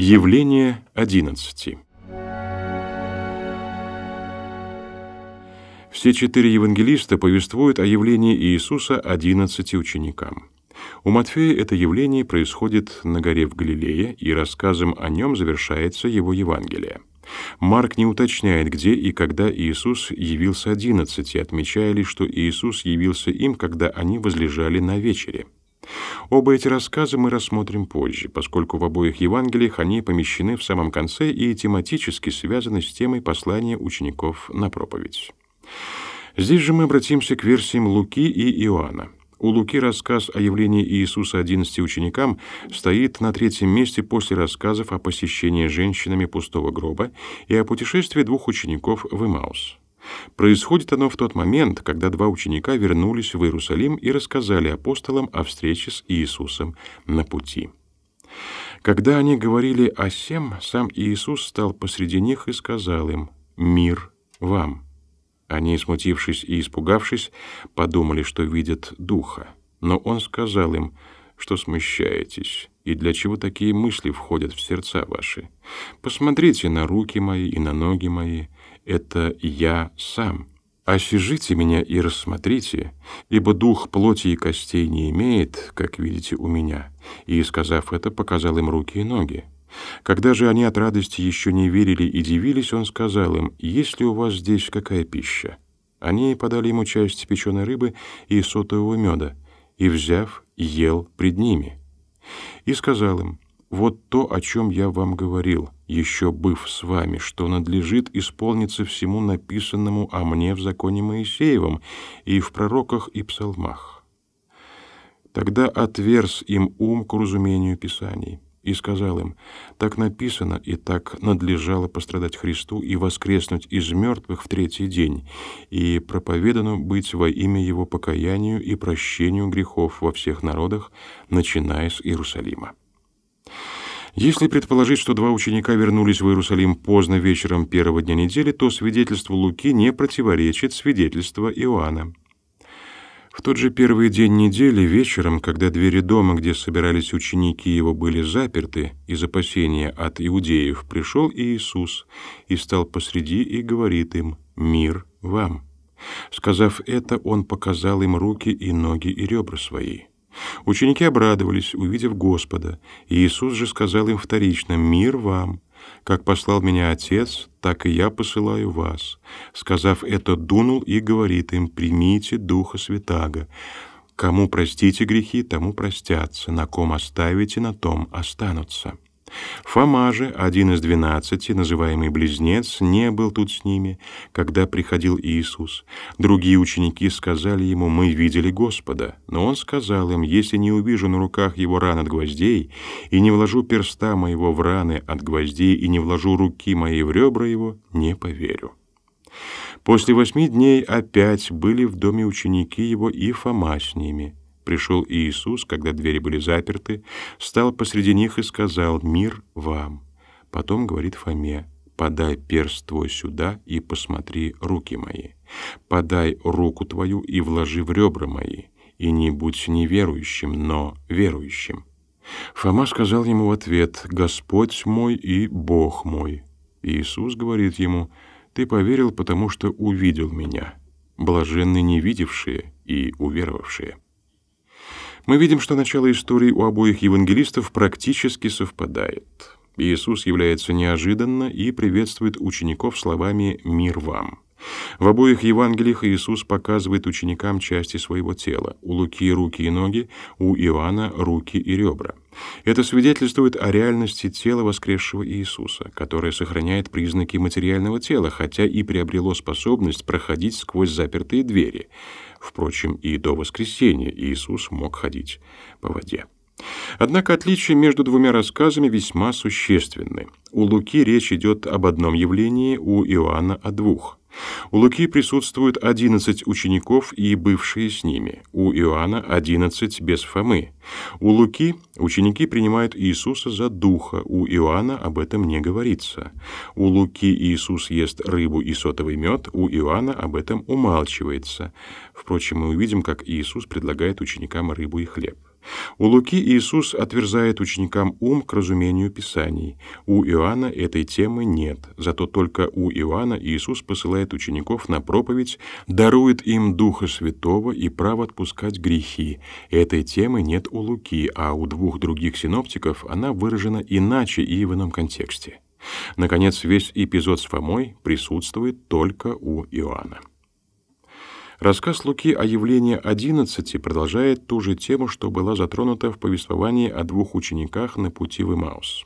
Явление одиннадцати. Все четыре евангелиста повествуют о явлении Иисуса одиннадцати ученикам. У Матфея это явление происходит на горе в Галилее, и рассказом о нем завершается его Евангелие. Марк не уточняет, где и когда Иисус явился одиннадцати, отмечая лишь, что Иисус явился им, когда они возлежали на вечере. Оба эти рассказа мы рассмотрим позже, поскольку в обоих Евангелиях они помещены в самом конце и тематически связаны с темой послания учеников на проповедь. Здесь же мы обратимся к версиям Луки и Иоанна. У Луки рассказ о явлении Иисуса одиннадцати ученикам стоит на третьем месте после рассказов о посещении женщинами пустого гроба и о путешествии двух учеников в Имаус. Происходит оно в тот момент, когда два ученика вернулись в Иерусалим и рассказали апостолам о встрече с Иисусом на пути. Когда они говорили о сем, сам Иисус стал посреди них и сказал им «Мир вам». Они, смутившись и испугавшись, подумали, что видят духа. Но он сказал им, что смущаетесь, и для чего такие мысли входят в сердца ваши. Посмотрите на руки мои и на ноги мои, это я сам. Осижите меня и рассмотрите, ибо дух плоти и костей не имеет, как видите у меня». И, сказав это, показал им руки и ноги. Когда же они от радости еще не верили и дивились, он сказал им, «Есть ли у вас здесь какая пища?» Они подали ему часть печеной рыбы и сотового меда, и, взяв, ел пред ними. И сказал им, «Вот то, о чем я вам говорил, еще быв с вами, что надлежит исполниться всему написанному о мне в законе Моисеевом и в пророках и псалмах». Тогда отверз им ум к разумению Писаний и сказал им, «Так написано, и так надлежало пострадать Христу и воскреснуть из мертвых в третий день, и проповедано быть во имя Его покаянию и прощению грехов во всех народах, начиная с Иерусалима». Если предположить, что два ученика вернулись в Иерусалим поздно вечером первого дня недели, то свидетельство Луки не противоречит свидетельству Иоанна. В тот же первый день недели вечером, когда двери дома, где собирались ученики его, были заперты из опасения от иудеев, пришел Иисус и стал посреди и говорит им «Мир вам». Сказав это, он показал им руки и ноги и ребра свои. Ученики обрадовались, увидев Господа, и Иисус же сказал им вторично «Мир вам». Как послал меня Отец, так и я посылаю вас. Сказав это, дунул и говорит им, примите Духа Святаго. Кому простите грехи, тому простятся, на ком оставите, на том останутся. Фома же, один из двенадцати, называемый Близнец, не был тут с ними, когда приходил Иисус. Другие ученики сказали ему, «Мы видели Господа». Но он сказал им, «Если не увижу на руках его ран от гвоздей, и не вложу перста моего в раны от гвоздей, и не вложу руки мои в ребра его, не поверю». После восьми дней опять были в доме ученики его и Фома с ними – пришел Иисус, когда двери были заперты, стал посреди них и сказал «Мир вам». Потом говорит Фоме «Подай перст твой сюда и посмотри руки мои. Подай руку твою и вложи в ребра мои, и не будь неверующим, но верующим». Фома сказал ему в ответ «Господь мой и Бог мой». Иисус говорит ему «Ты поверил, потому что увидел меня. Блаженны невидевшие и уверовавшие». Мы видим, что начало истории у обоих евангелистов практически совпадает. Иисус является неожиданно и приветствует учеников словами «Мир вам». В обоих Евангелиях Иисус показывает ученикам части своего тела. У Луки руки и ноги, у Иоанна руки и ребра. Это свидетельствует о реальности тела воскресшего Иисуса, которое сохраняет признаки материального тела, хотя и приобрело способность проходить сквозь запертые двери. Впрочем, и до воскресения Иисус мог ходить по воде. Однако отличия между двумя рассказами весьма существенны. У Луки речь идет об одном явлении, у Иоанна о двух. У Луки присутствуют одиннадцать учеников и бывшие с ними, у Иоанна одиннадцать без Фомы. У Луки ученики принимают Иисуса за духа, у Иоанна об этом не говорится. У Луки Иисус ест рыбу и сотовый мед, у Иоанна об этом умалчивается. Впрочем, мы увидим, как Иисус предлагает ученикам рыбу и хлеб. У Луки Иисус отверзает ученикам ум к разумению Писаний. У Иоанна этой темы нет, зато только у Иоанна Иисус посылает учеников на проповедь, дарует им Духа Святого и право отпускать грехи. Этой темы нет у Луки, а у двух других синоптиков она выражена иначе и в ином контексте. Наконец, весь эпизод с Фомой присутствует только у Иоанна. Рассказ Луки о явлении одиннадцати продолжает ту же тему, что была затронута в повествовании о двух учениках на пути в Имаус.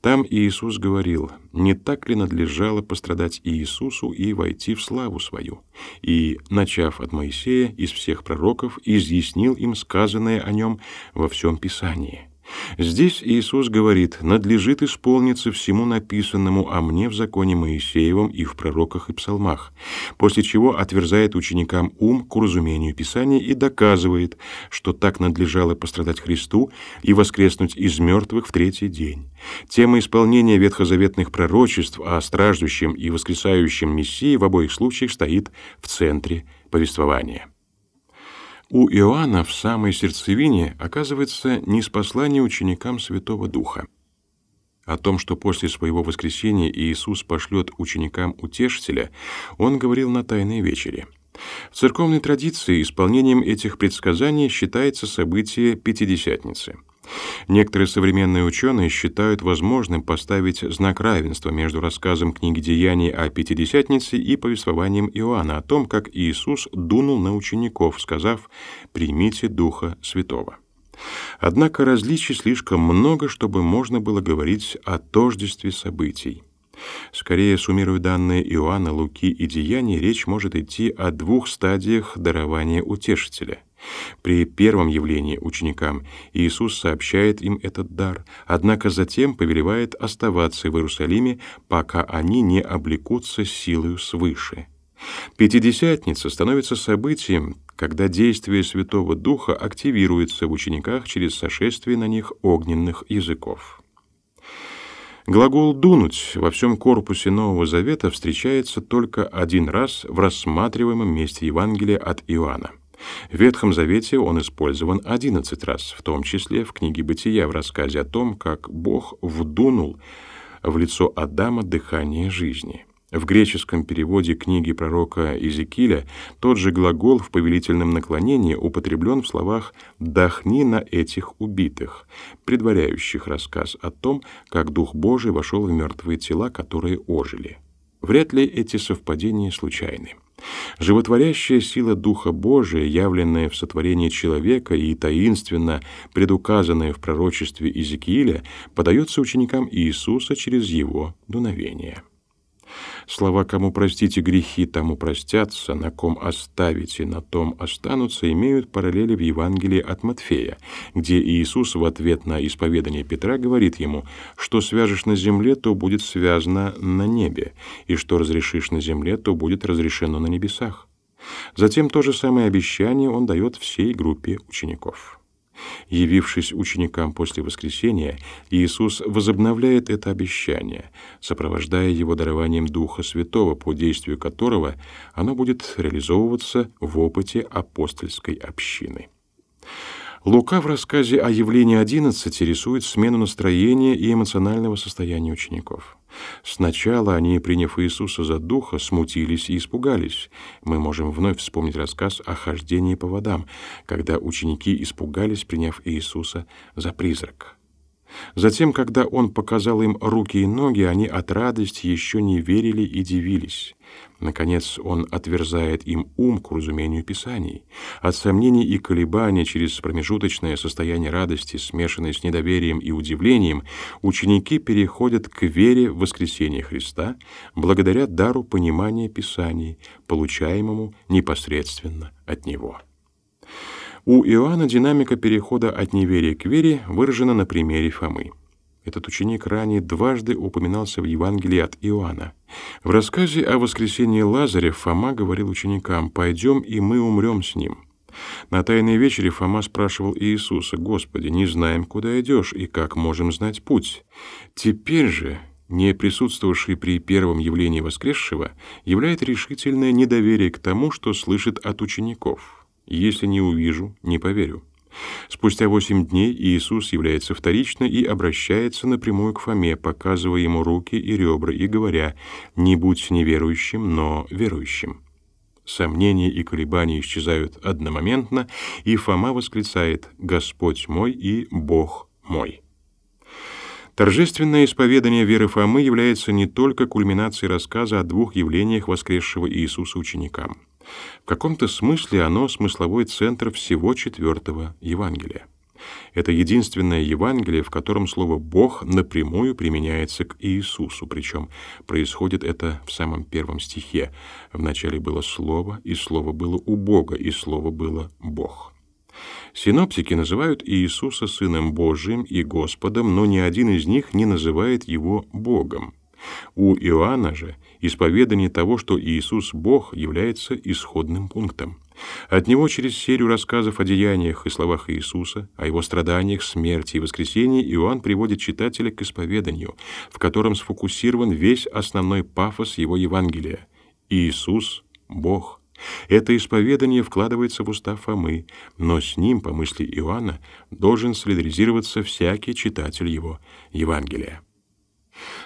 Там Иисус говорил, «Не так ли надлежало пострадать Иисусу и войти в славу свою?» И, начав от Моисея, из всех пророков, изъяснил им сказанное о нем во всем Писании – Здесь Иисус говорит, надлежит исполниться всему написанному о мне в законе Моисеевом и в пророках и псалмах, после чего отверзает ученикам ум к уразумению Писания и доказывает, что так надлежало пострадать Христу и воскреснуть из мертвых в третий день. Тема исполнения ветхозаветных пророчеств о страждущем и воскресающем Мессии в обоих случаях стоит в центре повествования. У Иоанна в самой сердцевине оказывается неспослание ученикам Святого Духа. О том, что после своего воскресения Иисус пошлет ученикам утешителя, он говорил на Тайной вечере. В церковной традиции исполнением этих предсказаний считается событие Пятидесятницы — Некоторые современные ученые считают возможным поставить знак равенства между рассказом книги Деяний о Пятидесятнице и повествованием Иоанна о том, как Иисус дунул на учеников, сказав «примите Духа Святого». Однако различий слишком много, чтобы можно было говорить о тождестве событий. Скорее, суммируя данные Иоанна, Луки и Деяний, речь может идти о двух стадиях дарования утешителя — при первом явлении ученикам Иисус сообщает им этот дар, однако затем повелевает оставаться в Иерусалиме, пока они не облекутся силою свыше. Пятидесятница становится событием, когда действие Святого Духа активируется в учениках через сошествие на них огненных языков. Глагол «дунуть» во всем корпусе Нового Завета встречается только один раз в рассматриваемом месте Евангелия от Иоанна — в Ветхом Завете он использован 11 раз, в том числе в книге Бытия в рассказе о том, как Бог вдунул в лицо Адама дыхание жизни. В греческом переводе книги пророка Иезекииля тот же глагол в повелительном наклонении употреблен в словах «дохни на этих убитых», предваряющих рассказ о том, как Дух Божий вошел в мертвые тела, которые ожили. Вряд ли эти совпадения случайны. Животворящая сила Духа Божия, явленная в сотворении человека и таинственно предуказанная в пророчестве Иезекииля, подается ученикам Иисуса через его дуновение. Слова «кому простите грехи, тому простятся, на ком оставите, на том останутся» имеют параллели в Евангелии от Матфея, где Иисус в ответ на исповедание Петра говорит ему, что свяжешь на земле, то будет связано на небе, и что разрешишь на земле, то будет разрешено на небесах. Затем то же самое обещание он дает всей группе учеников. Явившись ученикам после воскресения, Иисус возобновляет это обещание, сопровождая его дарованием Духа Святого, по действию которого оно будет реализовываться в опыте апостольской общины. Лука в рассказе о явлении 11 рисует смену настроения и эмоционального состояния учеников. Сначала они, приняв Иисуса за духа, смутились и испугались. Мы можем вновь вспомнить рассказ о хождении по водам, когда ученики испугались, приняв Иисуса за призрак. Затем, когда он показал им руки и ноги, они от радости еще не верили и дивились. Наконец, он отверзает им ум к разумению Писаний. От сомнений и колебаний через промежуточное состояние радости, смешанное с недоверием и удивлением, ученики переходят к вере в воскресение Христа благодаря дару понимания Писаний, получаемому непосредственно от Него. У Иоанна динамика перехода от неверия к вере выражена на примере Фомы. Этот ученик ранее дважды упоминался в Евангелии от Иоанна. В рассказе о воскресении Лазаря Фома говорил ученикам «Пойдем, и мы умрем с ним». На Тайной вечере Фома спрашивал Иисуса, «Господи, не знаем, куда идешь, и как можем знать путь?» Теперь же, не присутствовавший при первом явлении воскресшего, являет решительное недоверие к тому, что слышит от учеников. Если не увижу, не поверю. Спустя восемь дней Иисус является вторично и обращается напрямую к Фоме, показывая ему руки и ребра и говоря «Не будь неверующим, но верующим». Сомнения и колебания исчезают одномоментно, и Фома восклицает «Господь мой и Бог мой». Торжественное исповедание веры Фомы является не только кульминацией рассказа о двух явлениях воскресшего Иисуса ученикам. В каком-то смысле оно смысловой центр всего четвертого Евангелия. Это единственное Евангелие, в котором слово «Бог» напрямую применяется к Иисусу, причем происходит это в самом первом стихе. Вначале было Слово, и Слово было у Бога, и Слово было Бог. Синоптики называют Иисуса Сыном Божиим и Господом, но ни один из них не называет Его Богом. У Иоанна же исповедание того, что Иисус Бог, является исходным пунктом. От него через серию рассказов о деяниях и словах Иисуса, о его страданиях, смерти и воскресении Иоанн приводит читателя к исповеданию, в котором сфокусирован весь основной пафос его Евангелия. Иисус — Бог. Это исповедание вкладывается в уста Фомы, но с ним, по мысли Иоанна, должен солидаризироваться всякий читатель его Евангелия.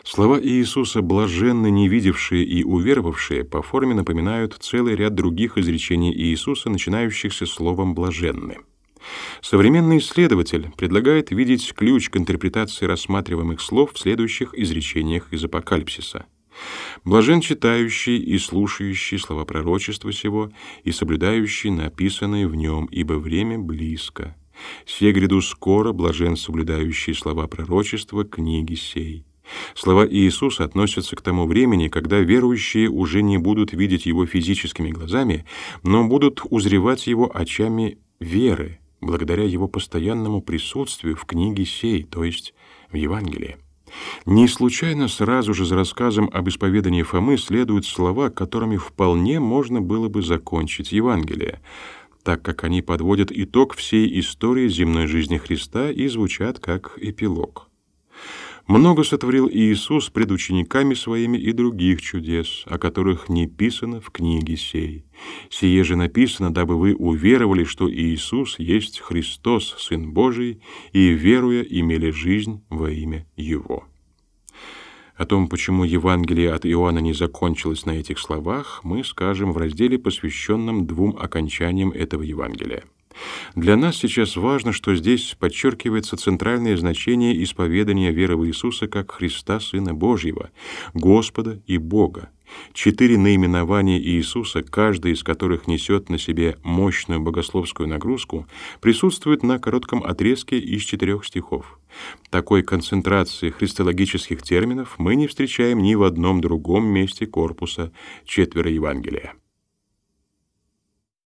Слова Иисуса «блаженны не видевшие и уверовавшие» по форме напоминают целый ряд других изречений Иисуса, начинающихся словом «блаженны». Современный исследователь предлагает видеть ключ к интерпретации рассматриваемых слов в следующих изречениях из Апокалипсиса. «Блажен читающий и слушающий слова пророчества сего и соблюдающий написанные в нем, ибо время близко. Се гряду скоро, блажен соблюдающий слова пророчества книги сей». Слова Иисуса относятся к тому времени, когда верующие уже не будут видеть Его физическими глазами, но будут узревать Его очами веры, благодаря Его постоянному присутствию в книге сей, то есть в Евангелии. Не случайно сразу же за рассказом об исповедании Фомы следуют слова, которыми вполне можно было бы закончить Евангелие, так как они подводят итог всей истории земной жизни Христа и звучат как эпилог. Много сотворил Иисус пред учениками своими и других чудес, о которых не писано в книге сей. Сие же написано, дабы вы уверовали, что Иисус есть Христос, Сын Божий, и, веруя, имели жизнь во имя Его». О том, почему Евангелие от Иоанна не закончилось на этих словах, мы скажем в разделе, посвященном двум окончаниям этого Евангелия. Для нас сейчас важно, что здесь подчеркивается центральное значение исповедания веры в Иисуса как Христа, Сына Божьего, Господа и Бога. Четыре наименования Иисуса, каждый из которых несет на себе мощную богословскую нагрузку, присутствует на коротком отрезке из четырех стихов. Такой концентрации христологических терминов мы не встречаем ни в одном другом месте корпуса четверо Евангелия.